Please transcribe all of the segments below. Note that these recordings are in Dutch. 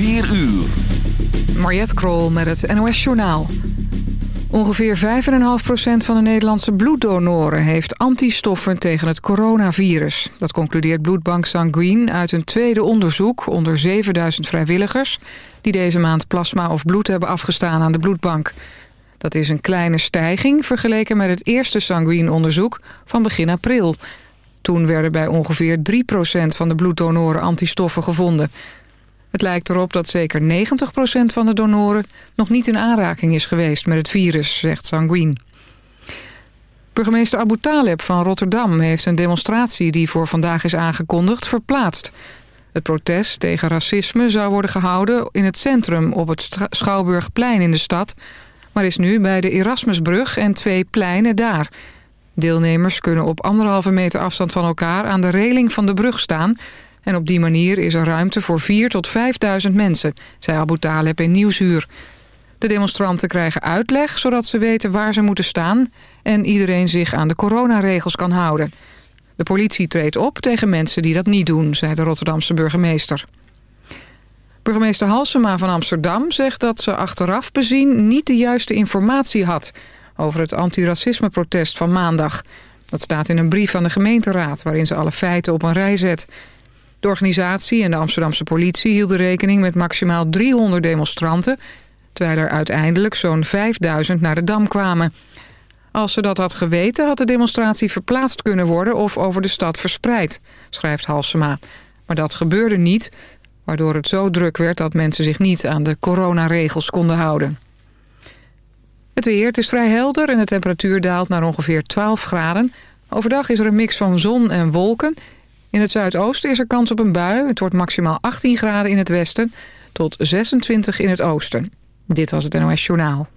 4 uur. Mariette Krol met het NOS Journaal. Ongeveer 5,5% van de Nederlandse bloeddonoren heeft antistoffen tegen het coronavirus. Dat concludeert bloedbank Sanguine uit een tweede onderzoek onder 7000 vrijwilligers... die deze maand plasma of bloed hebben afgestaan aan de bloedbank. Dat is een kleine stijging vergeleken met het eerste Sanguine-onderzoek van begin april. Toen werden bij ongeveer 3% van de bloeddonoren antistoffen gevonden... Het lijkt erop dat zeker 90% van de donoren nog niet in aanraking is geweest met het virus, zegt Sanguine. Burgemeester Abu Taleb van Rotterdam heeft een demonstratie die voor vandaag is aangekondigd verplaatst. Het protest tegen racisme zou worden gehouden in het centrum op het Schouwburgplein in de stad, maar is nu bij de Erasmusbrug en twee pleinen daar. Deelnemers kunnen op anderhalve meter afstand van elkaar aan de reling van de brug staan en op die manier is er ruimte voor 4 tot 5.000 mensen, zei Abu Taleb in Nieuwsuur. De demonstranten krijgen uitleg zodat ze weten waar ze moeten staan... en iedereen zich aan de coronaregels kan houden. De politie treedt op tegen mensen die dat niet doen, zei de Rotterdamse burgemeester. Burgemeester Halsema van Amsterdam zegt dat ze achteraf bezien... niet de juiste informatie had over het antiracisme-protest van maandag. Dat staat in een brief aan de gemeenteraad... waarin ze alle feiten op een rij zet... De organisatie en de Amsterdamse politie hielden rekening met maximaal 300 demonstranten... terwijl er uiteindelijk zo'n 5000 naar de Dam kwamen. Als ze dat had geweten had de demonstratie verplaatst kunnen worden... of over de stad verspreid, schrijft Halsema. Maar dat gebeurde niet, waardoor het zo druk werd... dat mensen zich niet aan de coronaregels konden houden. Het weer, is vrij helder en de temperatuur daalt naar ongeveer 12 graden. Overdag is er een mix van zon en wolken... In het zuidoosten is er kans op een bui. Het wordt maximaal 18 graden in het westen tot 26 in het oosten. Dit was het NOS Journaal.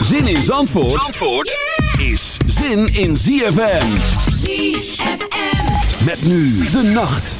Zin in Zandvoort, Zandvoort is zin in ZFM. ZFM. Met nu de nacht.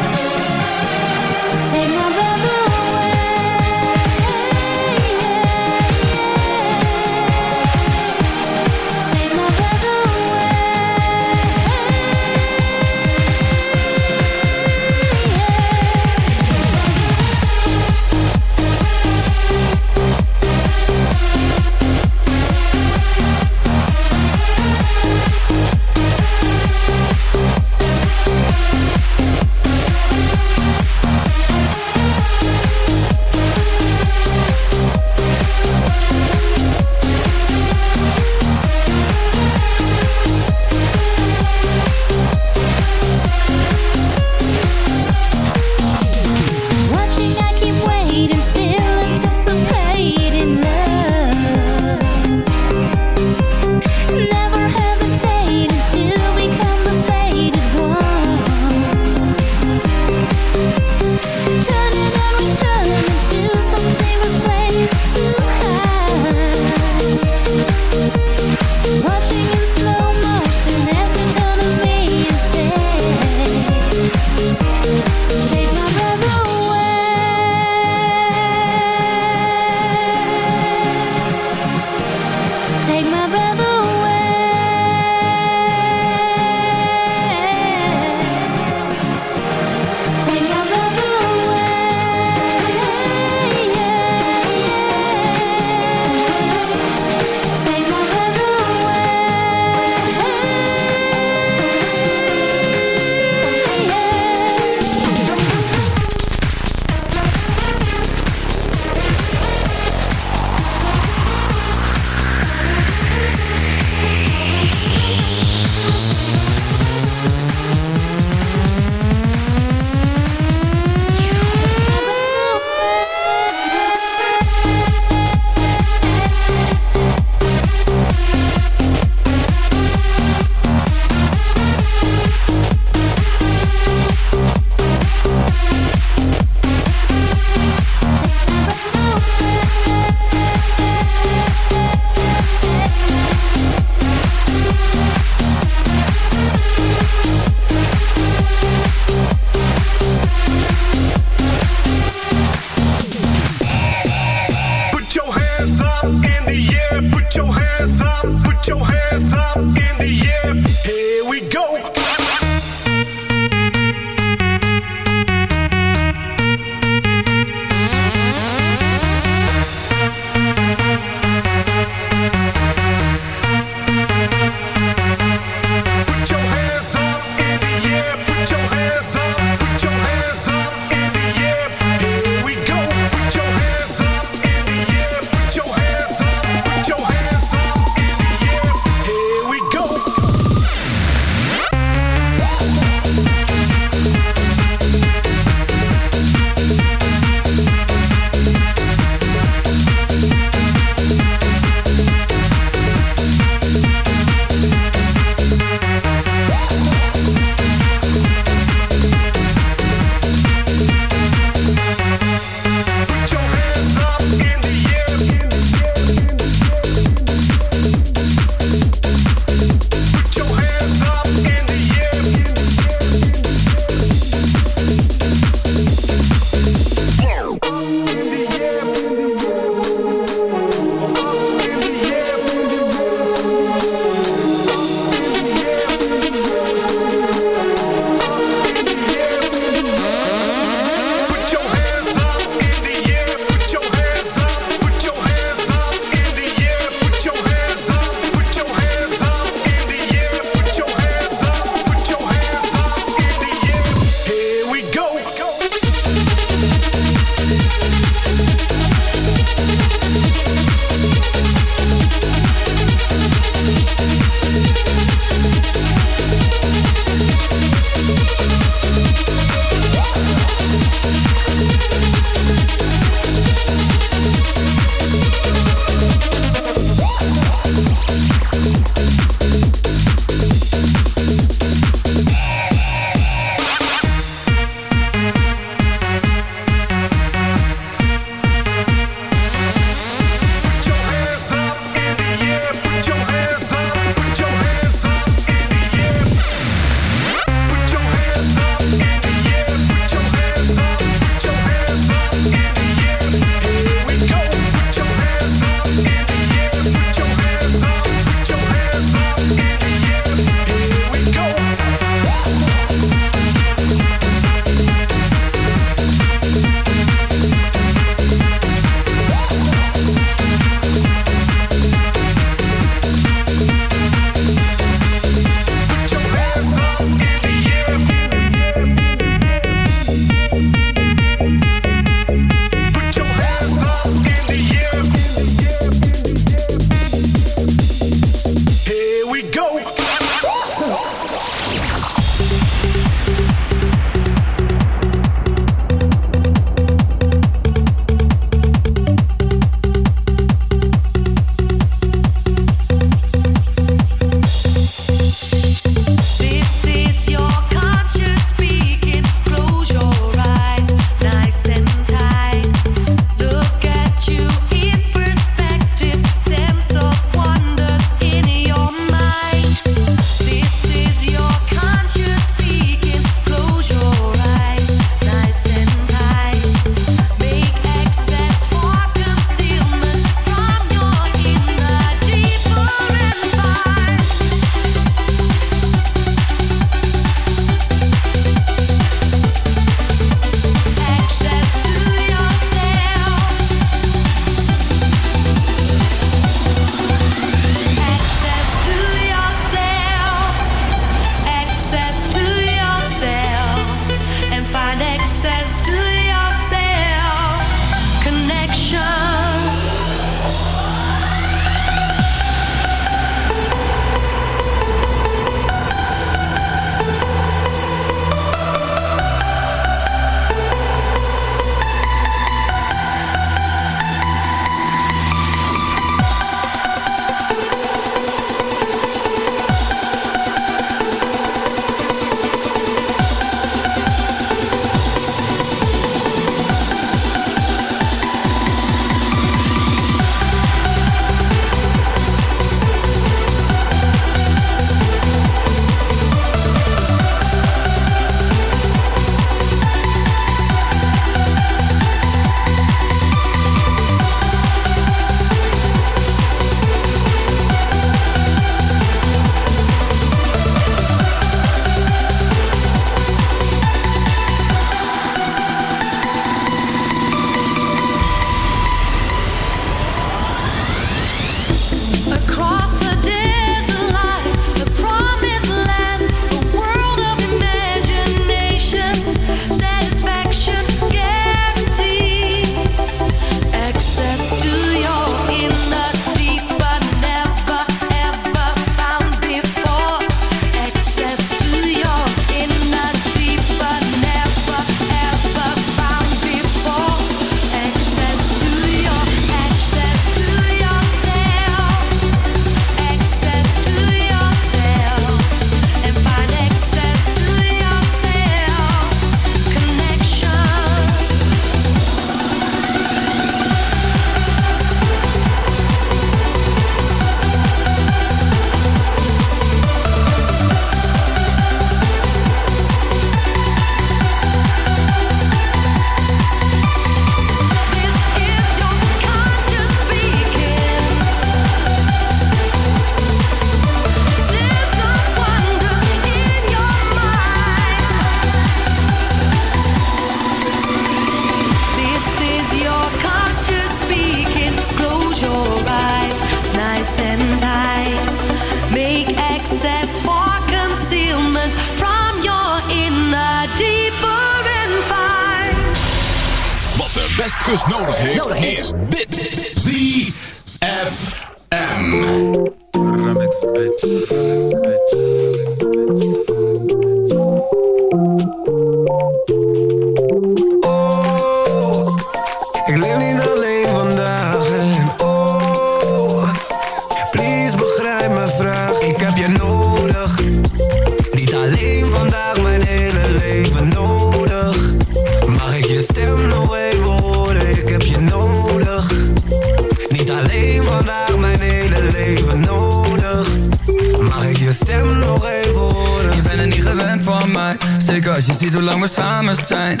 Zeker als je ziet hoe lang we samen zijn.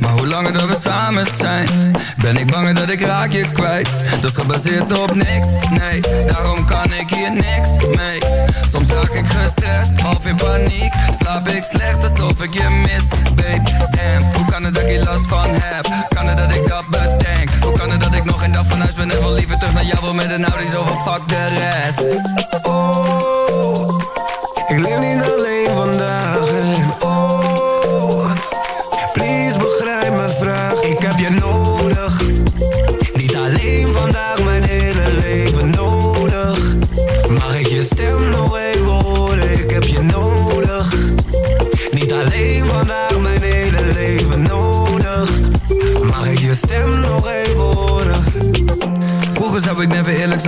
Maar hoe langer dat we samen zijn Ben ik bang dat ik raak je kwijt. Dat is gebaseerd op niks, nee. Daarom kan ik hier niks mee. Soms raak ik gestrest, half in paniek. Slaap ik slecht alsof ik je mis, babe. Damn, hoe kan het dat ik last van heb? Kan het dat ik dat bedenk van huis ben En wel liever terug naar jou wil met een Audi Zo van fuck de rest. Oh, ik leef niet alleen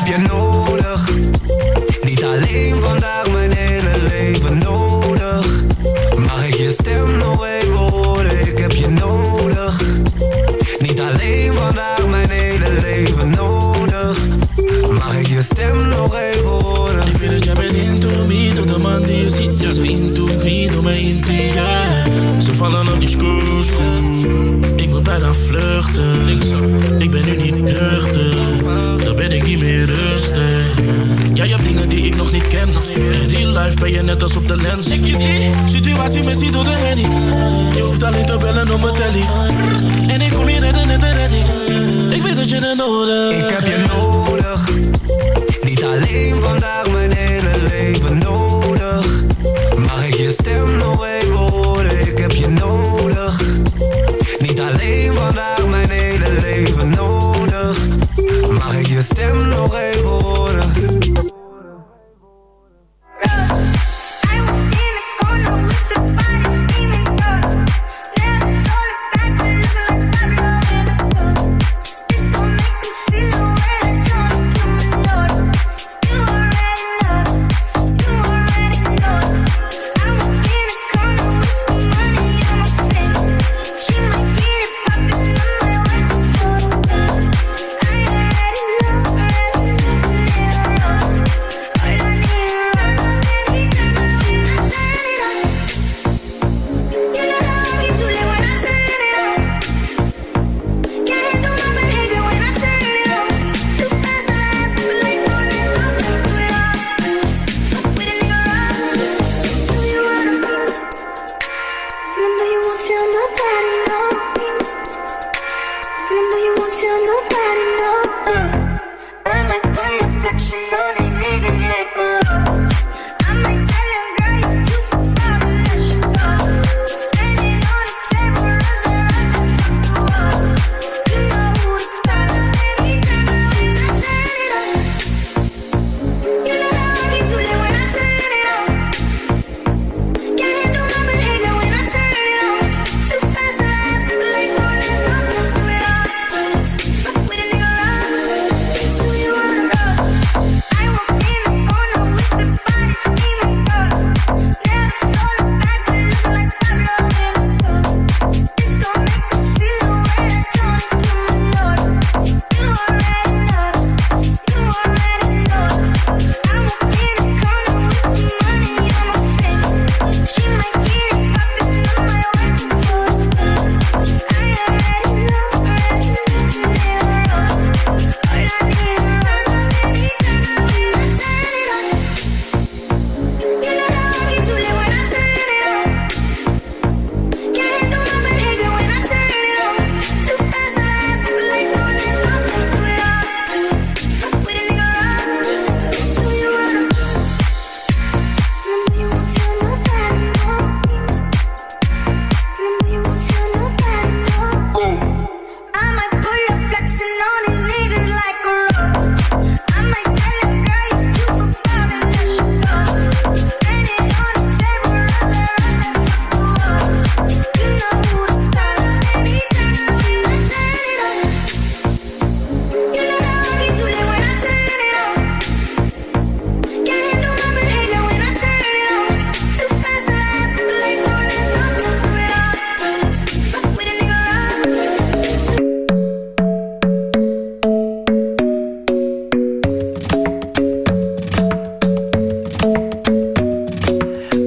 Ik heb je nodig. Niet alleen vandaag, mijn hele leven nodig. Mag ik je stem nog even horen? Ik heb je nodig. Niet alleen vandaag, mijn hele leven nodig. Mag ik je stem nog even horen? Ik wil dat jij bent in door me, door de man die je ziet. Ja, zo in me, door mijn intrigue vallen op die screw, Ik moet bijna vluchten. Ik ben nu niet nuchter. Dan ben ik niet meer rustig. Jij hebt dingen die ik nog niet ken. In real life ben je net als op de lens. Ik je die situatie missie door de handy. Je hoeft alleen te bellen op mijn telly. En ik kom hier redden net de redding. Ik weet dat je er nodig Ik heb je nodig. Niet alleen vandaag, mijn hele leven nodig. Mag ik je stem nog even t'aime l'oreille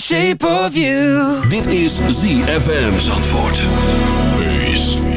Shape of you. Dit is ZFM Zandvoort. Peace.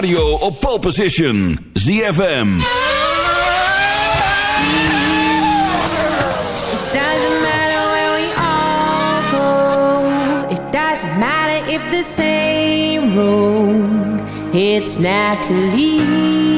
Radio op pole position. ZFM. It doesn't matter where we all go. It doesn't matter if the same road. It's naturally.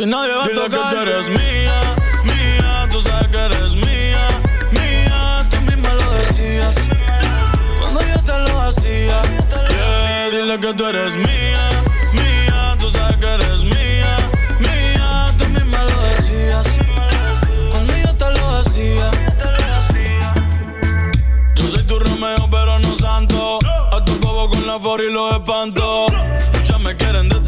Y nadie va a Dile que tú eres mía, mía, tú sabes que eres mía, mía, tú misma lo decías. Cuando yo te lo hacía, yeah, dile que tú eres mía, mía, tú sabes que eres mía, mía, tú misma lo decías. Cuando yo te lo hacía. Yo soy tu Romeo, pero no santo. A tu bobo con la for y los espanto. Muchas me quieren desde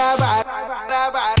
bye bye bye bye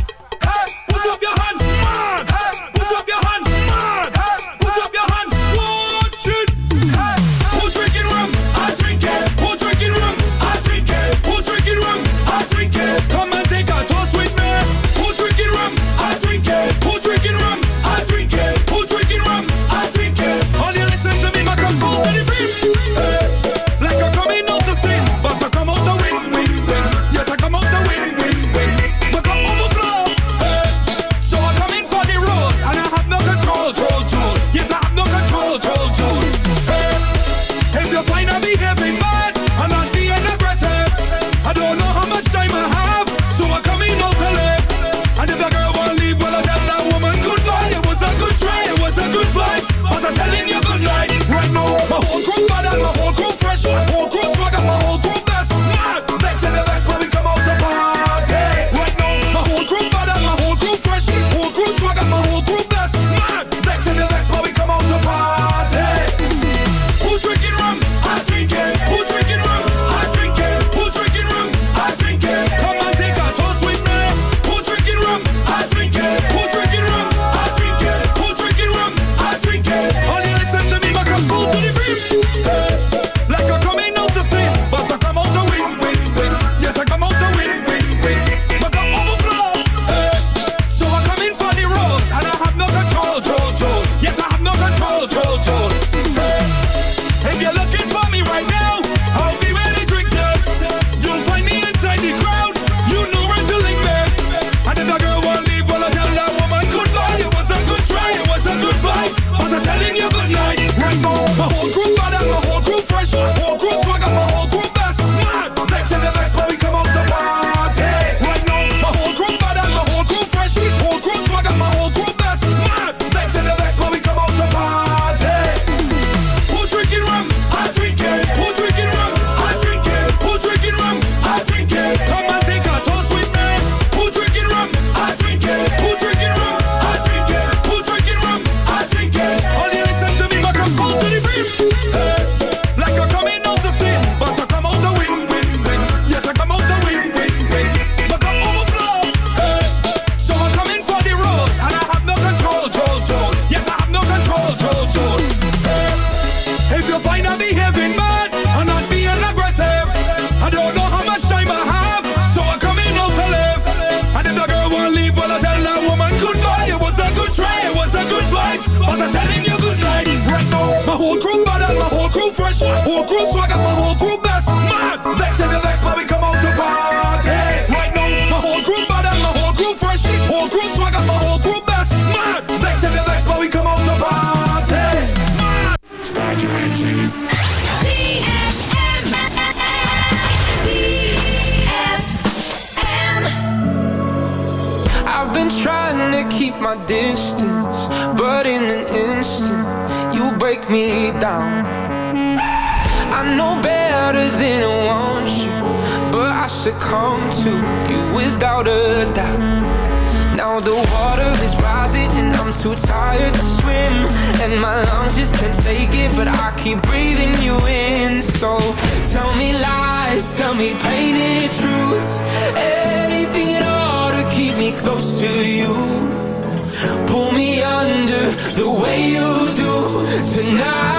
now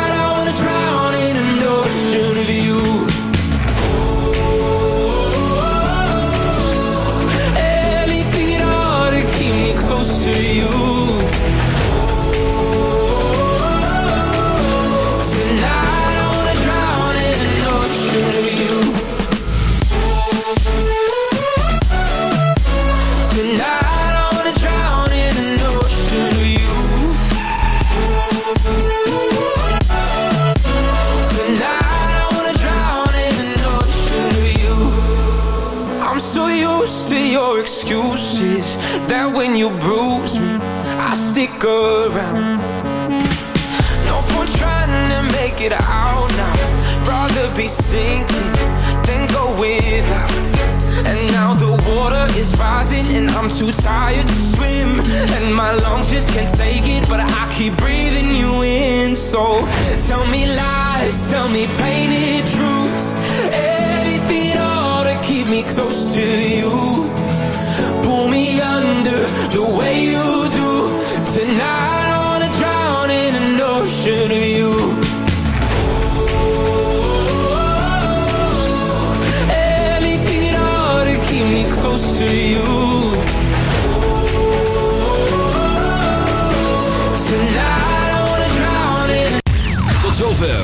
sinking, then go without. And now the water is rising, and I'm too tired to swim. And my lungs just can't take it, but I keep breathing you in. So tell me lies, tell me painted truths, anything at all to keep me close to you.